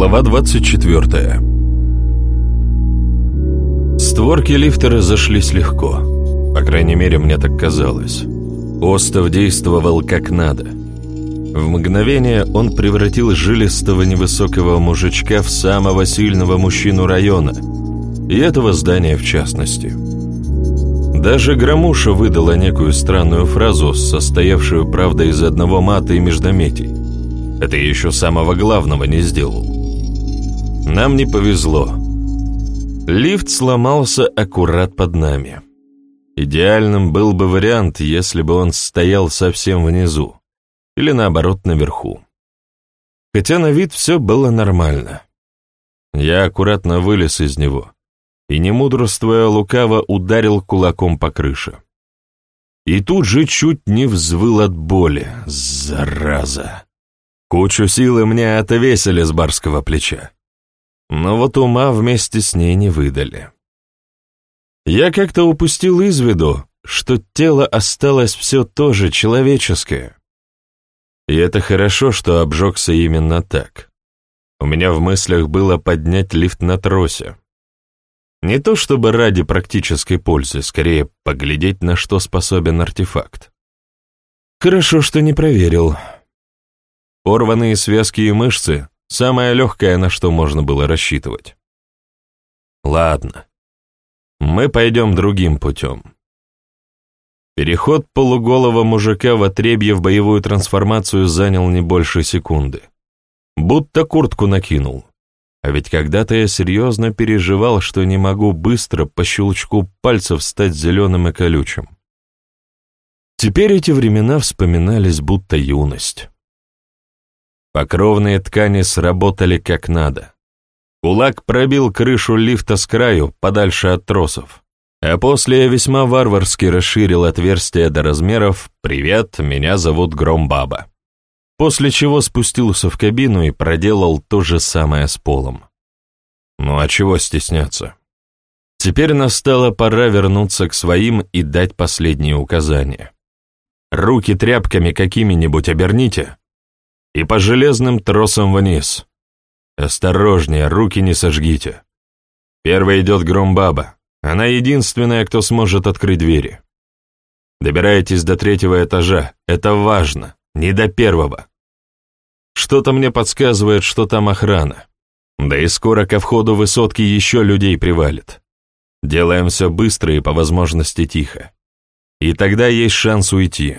Глава 24 Створки лифта разошлись легко. По крайней мере, мне так казалось. Остов действовал как надо. В мгновение он превратил жилистого невысокого мужичка в самого сильного мужчину района, и этого здания в частности. Даже Громуша выдала некую странную фразу, состоявшую, правда, из одного мата и междометий. Это еще самого главного не сделал. Нам не повезло. Лифт сломался аккурат под нами. Идеальным был бы вариант, если бы он стоял совсем внизу, или наоборот наверху. Хотя на вид все было нормально. Я аккуратно вылез из него и, не мудрствуя лукаво, ударил кулаком по крыше. И тут же чуть не взвыл от боли. Зараза! Кучу силы мне отвесили с барского плеча. Но вот ума вместе с ней не выдали. Я как-то упустил из виду, что тело осталось все то же человеческое. И это хорошо, что обжегся именно так. У меня в мыслях было поднять лифт на тросе. Не то чтобы ради практической пользы, скорее поглядеть, на что способен артефакт. Хорошо, что не проверил. Порванные связки и мышцы — самое легкое, на что можно было рассчитывать. Ладно, мы пойдем другим путем. Переход полуголого мужика в отребье в боевую трансформацию занял не больше секунды. Будто куртку накинул. А ведь когда-то я серьезно переживал, что не могу быстро по щелчку пальцев стать зеленым и колючим. Теперь эти времена вспоминались будто юность. Покровные ткани сработали как надо. Кулак пробил крышу лифта с краю, подальше от тросов. А после я весьма варварски расширил отверстие до размеров «Привет, меня зовут Громбаба». После чего спустился в кабину и проделал то же самое с полом. Ну а чего стесняться? Теперь настала пора вернуться к своим и дать последние указания. Руки тряпками какими-нибудь оберните, и по железным тросам вниз. Осторожнее, руки не сожгите. Первой идет Громбаба. Она единственная, кто сможет открыть двери. Добираетесь до третьего этажа. Это важно. Не до первого. Что-то мне подсказывает, что там охрана. Да и скоро ко входу высотки еще людей привалит. Делаем все быстро и по возможности тихо. И тогда есть шанс уйти.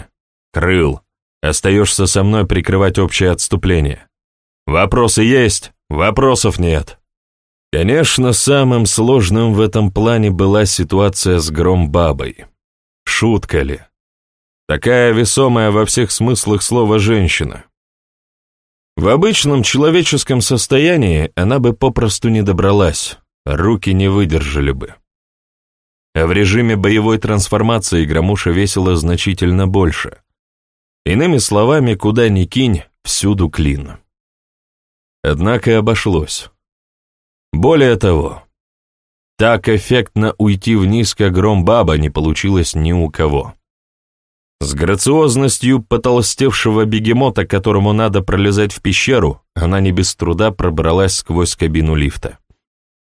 Крыл, Остаешься со мной прикрывать общее отступление. Вопросы есть, вопросов нет. Конечно, самым сложным в этом плане была ситуация с Громбабой. Шутка ли? Такая весомая во всех смыслах слова женщина. В обычном человеческом состоянии она бы попросту не добралась, руки не выдержали бы. А в режиме боевой трансформации Громуша весила значительно больше — Иными словами, куда ни кинь, всюду клин. Однако обошлось. Более того, так эффектно уйти вниз, как гром баба, не получилось ни у кого. С грациозностью потолстевшего бегемота, которому надо пролезать в пещеру, она не без труда пробралась сквозь кабину лифта.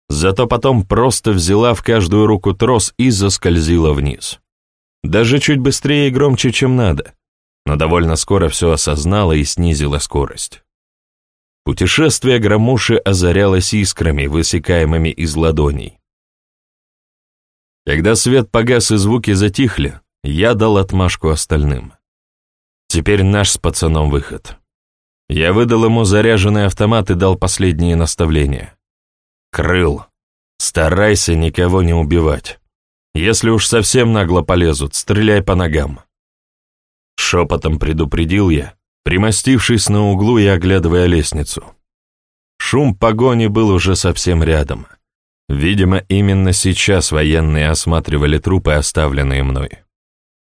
Зато потом просто взяла в каждую руку трос и заскользила вниз. Даже чуть быстрее и громче, чем надо но довольно скоро все осознала и снизила скорость. Путешествие громуши озарялось искрами, высекаемыми из ладоней. Когда свет погас и звуки затихли, я дал отмашку остальным. Теперь наш с пацаном выход. Я выдал ему заряженный автомат и дал последние наставления. Крыл, старайся никого не убивать. Если уж совсем нагло полезут, стреляй по ногам. Шепотом предупредил я, примостившись на углу и оглядывая лестницу. Шум погони был уже совсем рядом. Видимо, именно сейчас военные осматривали трупы, оставленные мной.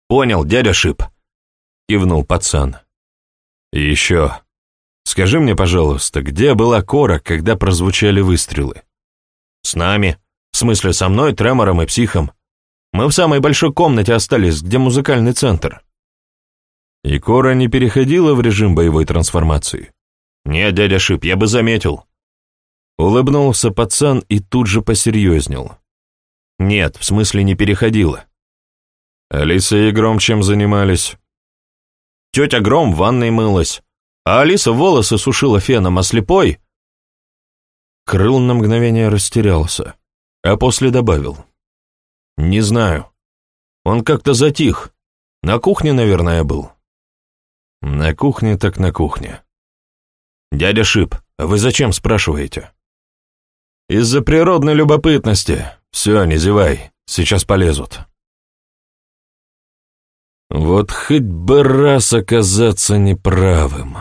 «Понял, дядя Шип», — кивнул пацан. «И еще, скажи мне, пожалуйста, где была Кора, когда прозвучали выстрелы?» «С нами. В смысле, со мной, Тремором и Психом. Мы в самой большой комнате остались, где музыкальный центр». И Кора не переходила в режим боевой трансформации? Нет, дядя Шип, я бы заметил. Улыбнулся пацан и тут же посерьезнел. Нет, в смысле не переходила. Алиса и Гром чем занимались? Тетя Гром в ванной мылась, а Алиса волосы сушила феном, а слепой... Крыл на мгновение растерялся, а после добавил. «Не знаю. Он как-то затих. На кухне, наверное, был». «На кухне так на кухне». «Дядя Шип, вы зачем спрашиваете?» «Из-за природной любопытности. Все, не зевай, сейчас полезут». Вот хоть бы раз оказаться неправым.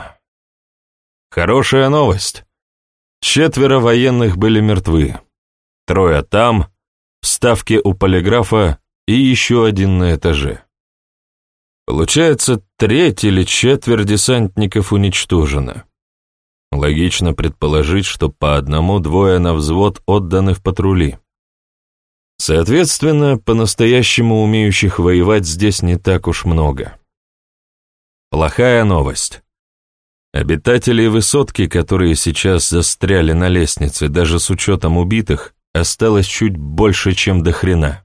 Хорошая новость. Четверо военных были мертвы. Трое там, в ставке у полиграфа и еще один на этаже. Получается, треть или четверть десантников уничтожено. Логично предположить, что по одному-двое на взвод отданы в патрули. Соответственно, по-настоящему умеющих воевать здесь не так уж много. Плохая новость. Обитателей высотки, которые сейчас застряли на лестнице, даже с учетом убитых, осталось чуть больше, чем до хрена.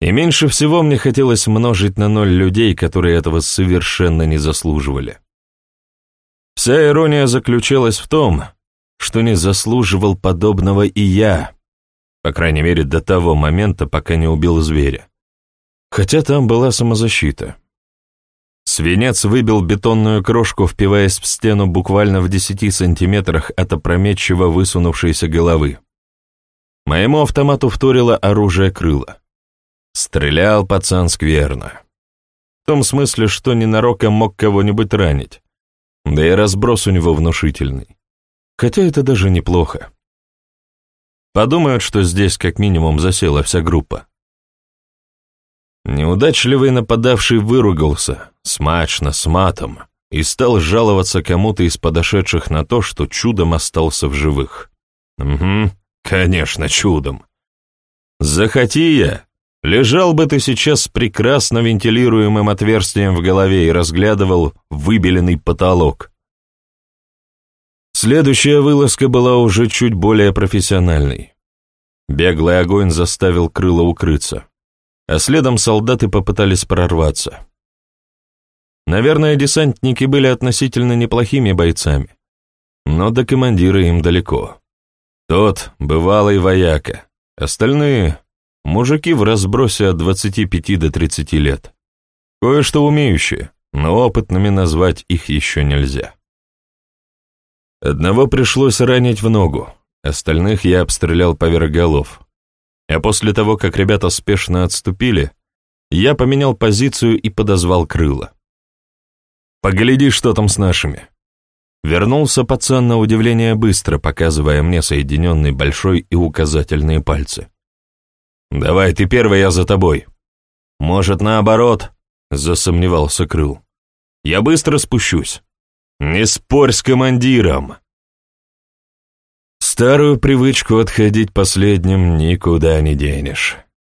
И меньше всего мне хотелось множить на ноль людей, которые этого совершенно не заслуживали. Вся ирония заключалась в том, что не заслуживал подобного и я, по крайней мере до того момента, пока не убил зверя. Хотя там была самозащита. Свинец выбил бетонную крошку, впиваясь в стену буквально в десяти сантиметрах от опрометчиво высунувшейся головы. Моему автомату вторило оружие крыла. Стрелял пацан скверно. В том смысле, что ненароком мог кого-нибудь ранить. Да и разброс у него внушительный. Хотя это даже неплохо. Подумают, что здесь как минимум засела вся группа. Неудачливый нападавший выругался, смачно, с матом, и стал жаловаться кому-то из подошедших на то, что чудом остался в живых. Угу, конечно, чудом. Захоти я, лежал бы ты сейчас с прекрасно вентилируемым отверстием в голове и разглядывал выбеленный потолок. Следующая вылазка была уже чуть более профессиональной. Беглый огонь заставил крыло укрыться, а следом солдаты попытались прорваться. Наверное, десантники были относительно неплохими бойцами, но до командира им далеко. Тот — бывалый вояка, остальные — мужики в разбросе от 25 до 30 лет. Кое-что умеющие, но опытными назвать их еще нельзя. Одного пришлось ранить в ногу, остальных я обстрелял поверх голов. А после того, как ребята спешно отступили, я поменял позицию и подозвал крыло. «Погляди, что там с нашими». Вернулся пацан на удивление быстро, показывая мне соединенный большой и указательные пальцы. «Давай, ты первый, я за тобой». «Может, наоборот?» — засомневался Крыл. «Я быстро спущусь». «Не спорь с командиром!» Старую привычку отходить последним никуда не денешь.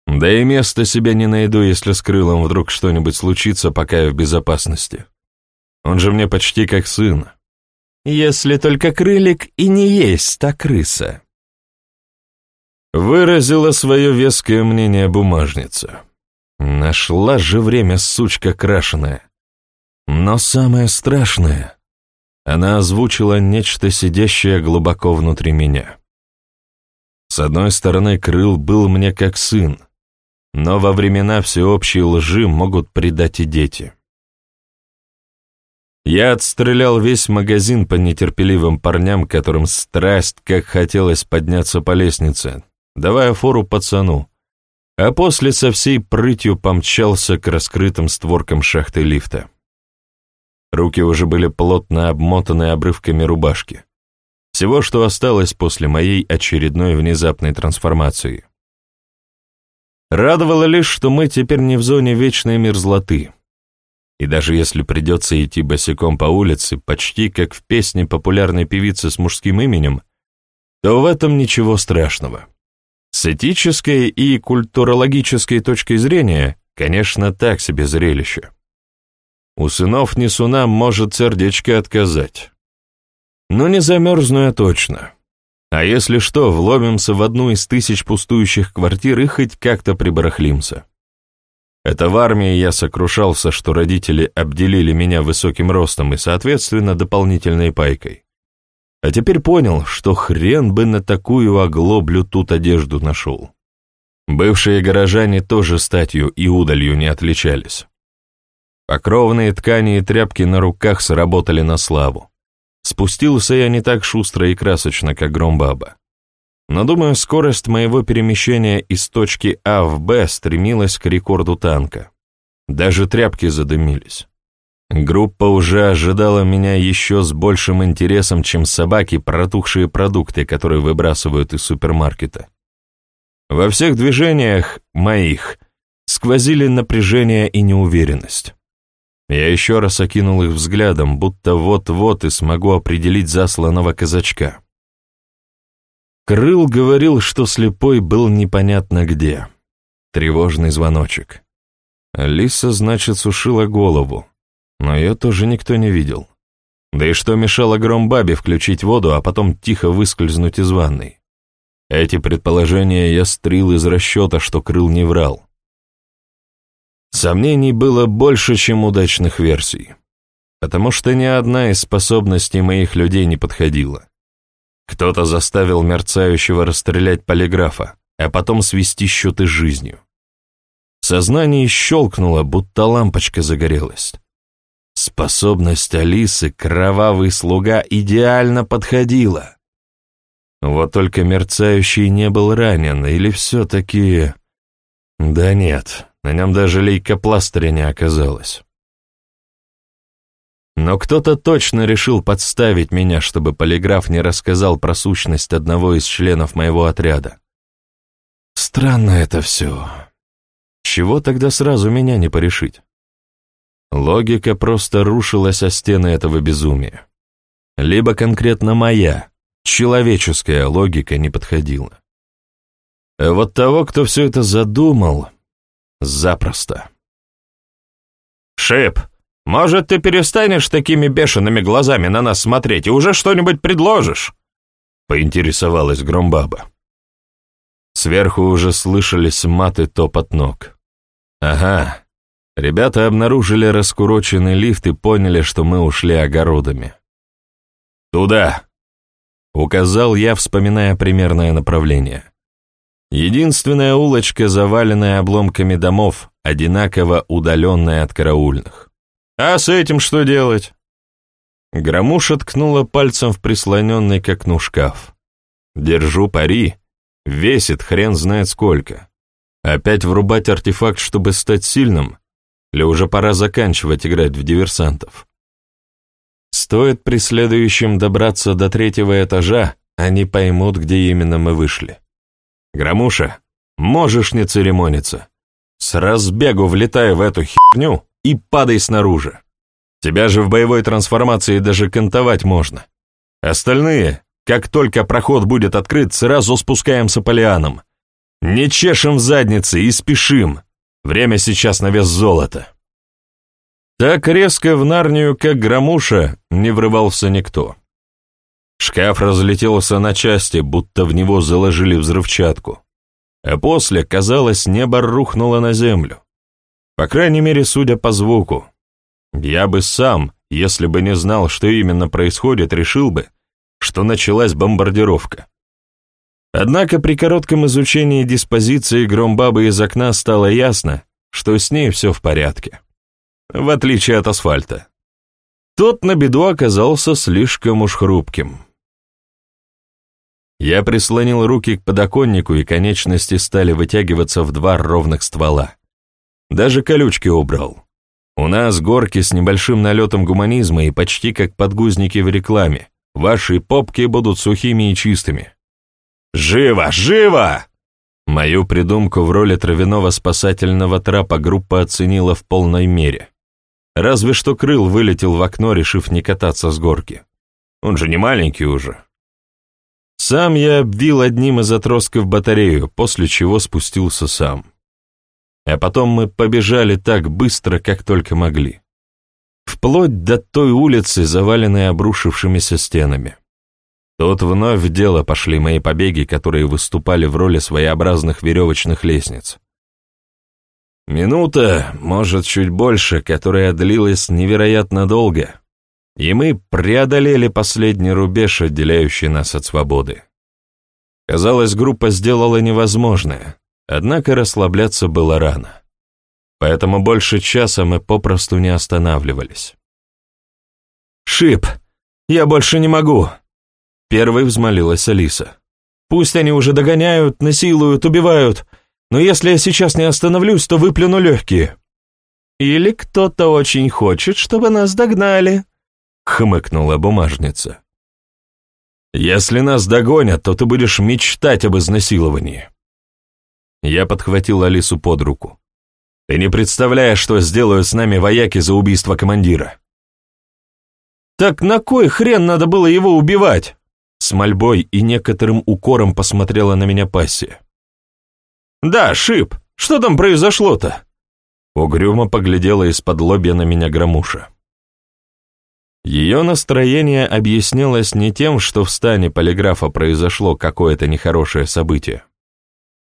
Да и места себе не найду, если с крылом вдруг что-нибудь случится, пока я в безопасности. Он же мне почти как сын. Если только крылик и не есть та крыса. Выразила свое веское мнение бумажница. Нашла же время, сучка крашеная. Но самое страшное — она озвучила нечто, сидящее глубоко внутри меня. С одной стороны, Крыл был мне как сын, но во времена всеобщей лжи могут предать и дети. Я отстрелял весь магазин по нетерпеливым парням, которым страсть, как хотелось подняться по лестнице, давая фору пацану, а после со всей прытью помчался к раскрытым створкам шахты лифта. Руки уже были плотно обмотаны обрывками рубашки. Всего, что осталось после моей очередной внезапной трансформации. Радовало лишь, что мы теперь не в зоне вечной мерзлоты. И даже если придется идти босиком по улице, почти как в песне популярной певицы с мужским именем, то в этом ничего страшного. С этической и культурологической точки зрения, конечно, так себе зрелище. У сынов Несуна может сердечко отказать. Но не замерзну я точно. А если что, вломимся в одну из тысяч пустующих квартир и хоть как-то прибарахлимся. Это в армии я сокрушался, что родители обделили меня высоким ростом и, соответственно, дополнительной пайкой. А теперь понял, что хрен бы на такую оглоблю тут одежду нашел. Бывшие горожане тоже статью и удалью не отличались. Покровные ткани и тряпки на руках сработали на славу. Спустился я не так шустро и красочно, как Громбаба. Но, думаю, скорость моего перемещения из точки А в Б стремилась к рекорду танка. Даже тряпки задымились. Группа уже ожидала меня еще с большим интересом, чем собаки, протухшие продукты, которые выбрасывают из супермаркета. Во всех движениях моих сквозили напряжение и неуверенность. Я еще раз окинул их взглядом, будто вот-вот и смогу определить засланного казачка. Крыл говорил, что слепой был непонятно где. Тревожный звоночек. Алиса, значит, сушила голову, но ее тоже никто не видел. Да и что мешало Громбабе включить воду, а потом тихо выскользнуть из ванной? Эти предположения я стрил из расчета, что Крыл не врал. Сомнений было больше, чем удачных версий, потому что ни одна из способностей моих людей не подходила. Кто-то заставил мерцающего расстрелять полиграфа, а потом свести счеты с жизнью. Сознание щелкнуло, будто лампочка загорелась. Способность Алисы, кровавый слуга, идеально подходила. Вот только мерцающий не был ранен, или все-таки... Да нет, на нем даже лейкопластыря не оказалось. Но кто-то точно решил подставить меня, чтобы полиграф не рассказал про сущность одного из членов моего отряда. Странно это все. Чего тогда сразу меня не порешить? Логика просто рушилась о стены этого безумия. Либо конкретно моя, человеческая логика не подходила. А вот того, кто все это задумал, Запросто. «Шип, может, ты перестанешь такими бешеными глазами на нас смотреть и уже что-нибудь предложишь?» — поинтересовалась Громбаба. Сверху уже слышались маты топот ног. «Ага, ребята обнаружили раскуроченный лифт и поняли, что мы ушли огородами». «Туда!» — указал я, вспоминая примерное направление. Единственная улочка, заваленная обломками домов, одинаково удаленная от караульных. «А с этим что делать?» Громуша ткнула пальцем в прислоненный к окну шкаф. «Держу пари. Весит хрен знает сколько. Опять врубать артефакт, чтобы стать сильным? Или уже пора заканчивать играть в диверсантов?» Стоит преследующим добраться до третьего этажа, они поймут, где именно мы вышли. Громуша, можешь не церемониться. С разбегу влетай в эту херню и падай снаружи. Тебя же в боевой трансформации даже кантовать можно. Остальные, как только проход будет открыт, сразу спускаемся по лианам. Не чешем в заднице и спешим. Время сейчас на вес золота. Так резко в Нарнию, как громуша, не врывался никто. Шкаф разлетелся на части, будто в него заложили взрывчатку. А после, казалось, небо рухнуло на землю. По крайней мере, судя по звуку. Я бы сам, если бы не знал, что именно происходит, решил бы, что началась бомбардировка. Однако при коротком изучении диспозиции Громбабы из окна стало ясно, что с ней все в порядке. В отличие от асфальта. Тот на беду оказался слишком уж хрупким. Я прислонил руки к подоконнику, и конечности стали вытягиваться в два ровных ствола. Даже колючки убрал. У нас горки с небольшим налетом гуманизма и почти как подгузники в рекламе. Ваши попки будут сухими и чистыми. «Живо! Живо!» Мою придумку в роли травяного спасательного трапа группа оценила в полной мере. Разве что крыл вылетел в окно, решив не кататься с горки. Он же не маленький уже. Сам я обвил одним из отростков батарею, после чего спустился сам. А потом мы побежали так быстро, как только могли. Вплоть до той улицы, заваленной обрушившимися стенами. Тут вновь в дело пошли мои побеги, которые выступали в роли своеобразных веревочных лестниц. Минута, может, чуть больше, которая длилась невероятно долго, и мы преодолели последний рубеж, отделяющий нас от свободы. Казалось, группа сделала невозможное, однако расслабляться было рано. Поэтому больше часа мы попросту не останавливались. «Шип, я больше не могу!» Первой взмолилась Алиса. «Пусть они уже догоняют, насилуют, убивают, но если я сейчас не остановлюсь, то выплюну легкие». «Или кто-то очень хочет, чтобы нас догнали», — хмыкнула бумажница. «Если нас догонят, то ты будешь мечтать об изнасиловании». Я подхватил Алису под руку. «Ты не представляешь, что сделают с нами вояки за убийство командира». «Так на кой хрен надо было его убивать?» С мольбой и некоторым укором посмотрела на меня пассия. «Да, Шип, что там произошло-то?» Угрюмо поглядела из-под лобья на меня громуша. Ее настроение объяснялось не тем, что в стане полиграфа произошло какое-то нехорошее событие.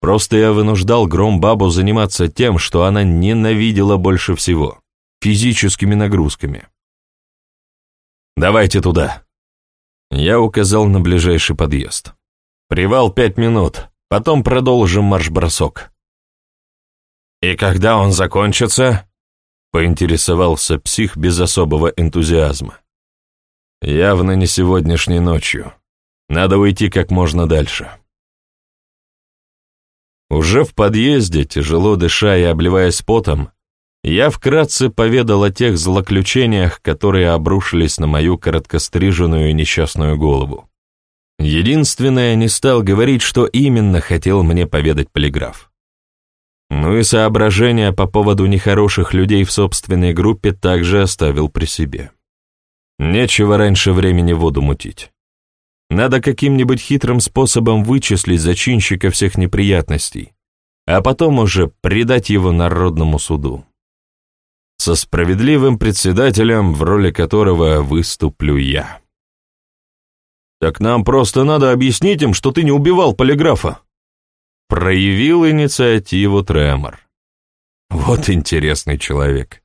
Просто я вынуждал Громбабу заниматься тем, что она ненавидела больше всего — физическими нагрузками. «Давайте туда», я указал на ближайший подъезд. «Привал пять минут, потом продолжим марш-бросок». «И когда он закончится?» — поинтересовался псих без особого энтузиазма. «Явно не сегодняшней ночью. Надо уйти как можно дальше». Уже в подъезде, тяжело дыша и обливаясь потом, я вкратце поведал о тех злоключениях, которые обрушились на мою короткостриженную и несчастную голову. Единственное, не стал говорить, что именно хотел мне поведать полиграф. Ну и соображения по поводу нехороших людей в собственной группе также оставил при себе. Нечего раньше времени воду мутить. Надо каким-нибудь хитрым способом вычислить зачинщика всех неприятностей, а потом уже предать его народному суду со справедливым председателем, в роли которого выступлю я. «Так нам просто надо объяснить им, что ты не убивал полиграфа», проявил инициативу Тремор. Вот интересный человек.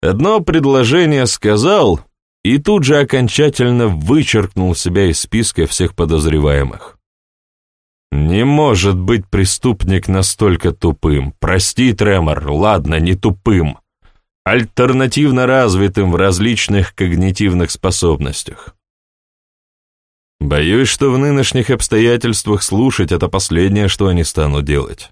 Одно предложение сказал и тут же окончательно вычеркнул себя из списка всех подозреваемых. Не может быть преступник настолько тупым. Прости, Тремор, ладно, не тупым альтернативно развитым в различных когнитивных способностях. Боюсь, что в нынешних обстоятельствах слушать это последнее, что они станут делать.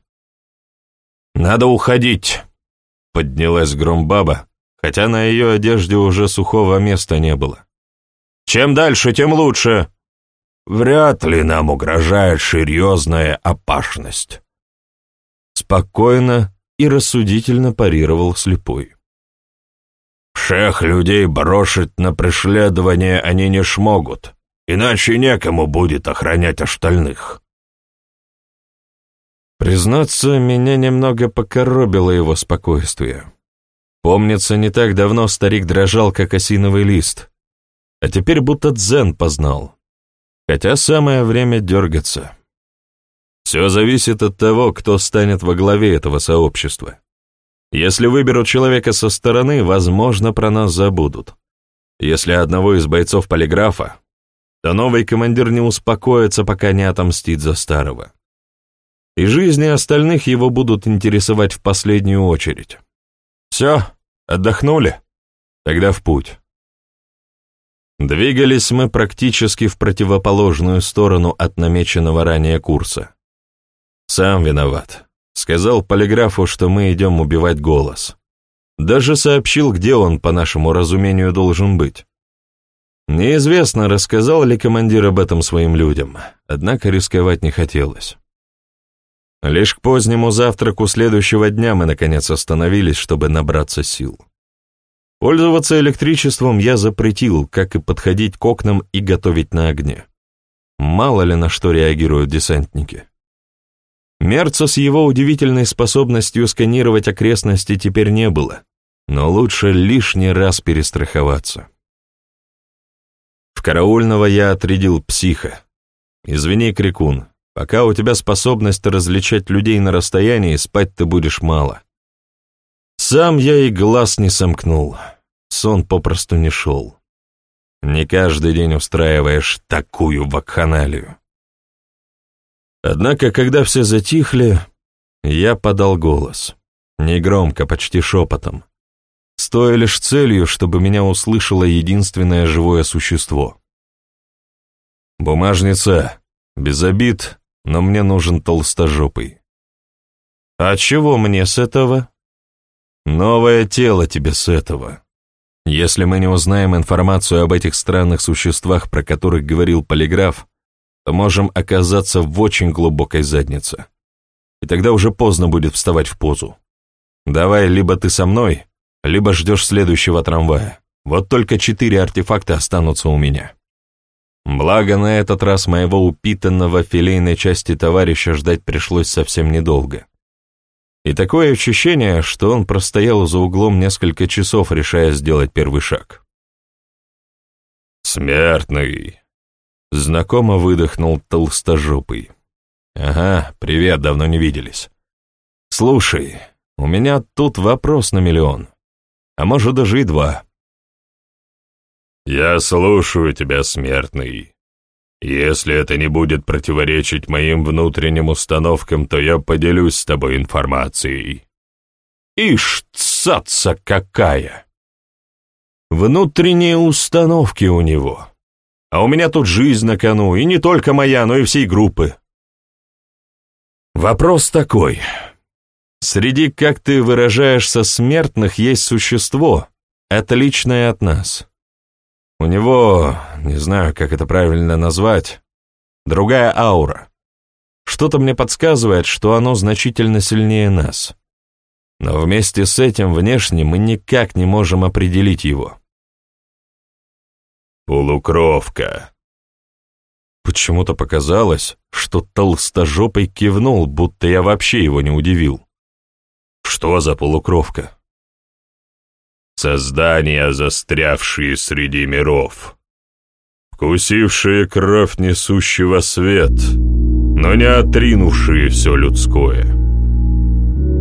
«Надо уходить», — поднялась Громбаба, хотя на ее одежде уже сухого места не было. «Чем дальше, тем лучше». «Вряд ли нам угрожает серьезная опасность». Спокойно и рассудительно парировал слепой. Всех людей брошить на преследование они не смогут, иначе некому будет охранять остальных. Признаться, меня немного покоробило его спокойствие. Помнится, не так давно старик дрожал, как осиновый лист, а теперь будто дзен познал. Хотя самое время дергаться. Все зависит от того, кто станет во главе этого сообщества. Если выберут человека со стороны, возможно, про нас забудут. Если одного из бойцов полиграфа, то новый командир не успокоится, пока не отомстит за старого. И жизни остальных его будут интересовать в последнюю очередь. Все, отдохнули? Тогда в путь. Двигались мы практически в противоположную сторону от намеченного ранее курса. Сам виноват. Сказал полиграфу, что мы идем убивать голос. Даже сообщил, где он, по нашему разумению, должен быть. Неизвестно, рассказал ли командир об этом своим людям, однако рисковать не хотелось. Лишь к позднему завтраку следующего дня мы, наконец, остановились, чтобы набраться сил. Пользоваться электричеством я запретил, как и подходить к окнам и готовить на огне. Мало ли на что реагируют десантники. Мерца с его удивительной способностью сканировать окрестности теперь не было, но лучше лишний раз перестраховаться. В караульного я отрядил психа. Извини, Крикун, пока у тебя способность различать людей на расстоянии, спать ты будешь мало. Сам я и глаз не сомкнул. Сон попросту не шел. Не каждый день устраиваешь такую вакханалию. Однако, когда все затихли, я подал голос. Негромко, почти шепотом. Стоя лишь целью, чтобы меня услышало единственное живое существо. «Бумажница, без обид, но мне нужен толстожопый». «А чего мне с этого?» «Новое тело тебе с этого. Если мы не узнаем информацию об этих странных существах, про которых говорил полиграф, то можем оказаться в очень глубокой заднице. И тогда уже поздно будет вставать в позу. Давай, либо ты со мной, либо ждешь следующего трамвая. Вот только четыре артефакта останутся у меня. Благо, на этот раз моего упитанного филейной части товарища ждать пришлось совсем недолго. И такое ощущение, что он простоял за углом несколько часов, решая сделать первый шаг. «Смертный!» Знакомо выдохнул толстожопый. «Ага, привет, давно не виделись. Слушай, у меня тут вопрос на миллион, а может даже и два». «Я слушаю тебя, смертный. Если это не будет противоречить моим внутренним установкам, то я поделюсь с тобой информацией». «Ишь, цаца какая!» «Внутренние установки у него». А у меня тут жизнь на кону, и не только моя, но и всей группы. Вопрос такой. Среди, как ты выражаешься, смертных есть существо, отличное от нас. У него, не знаю, как это правильно назвать, другая аура. Что-то мне подсказывает, что оно значительно сильнее нас. Но вместе с этим внешне мы никак не можем определить его. «Полукровка». Почему-то показалось, что толстожопый кивнул, будто я вообще его не удивил. «Что за полукровка?» «Создания, застрявшие среди миров, вкусившие кровь несущего свет, но не отринувшие все людское.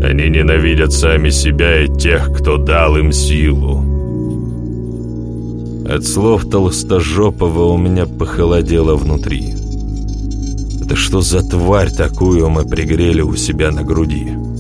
Они ненавидят сами себя и тех, кто дал им силу, от слов толстожопого у меня похолодело внутри. Это что за тварь такую мы пригрели у себя на груди?»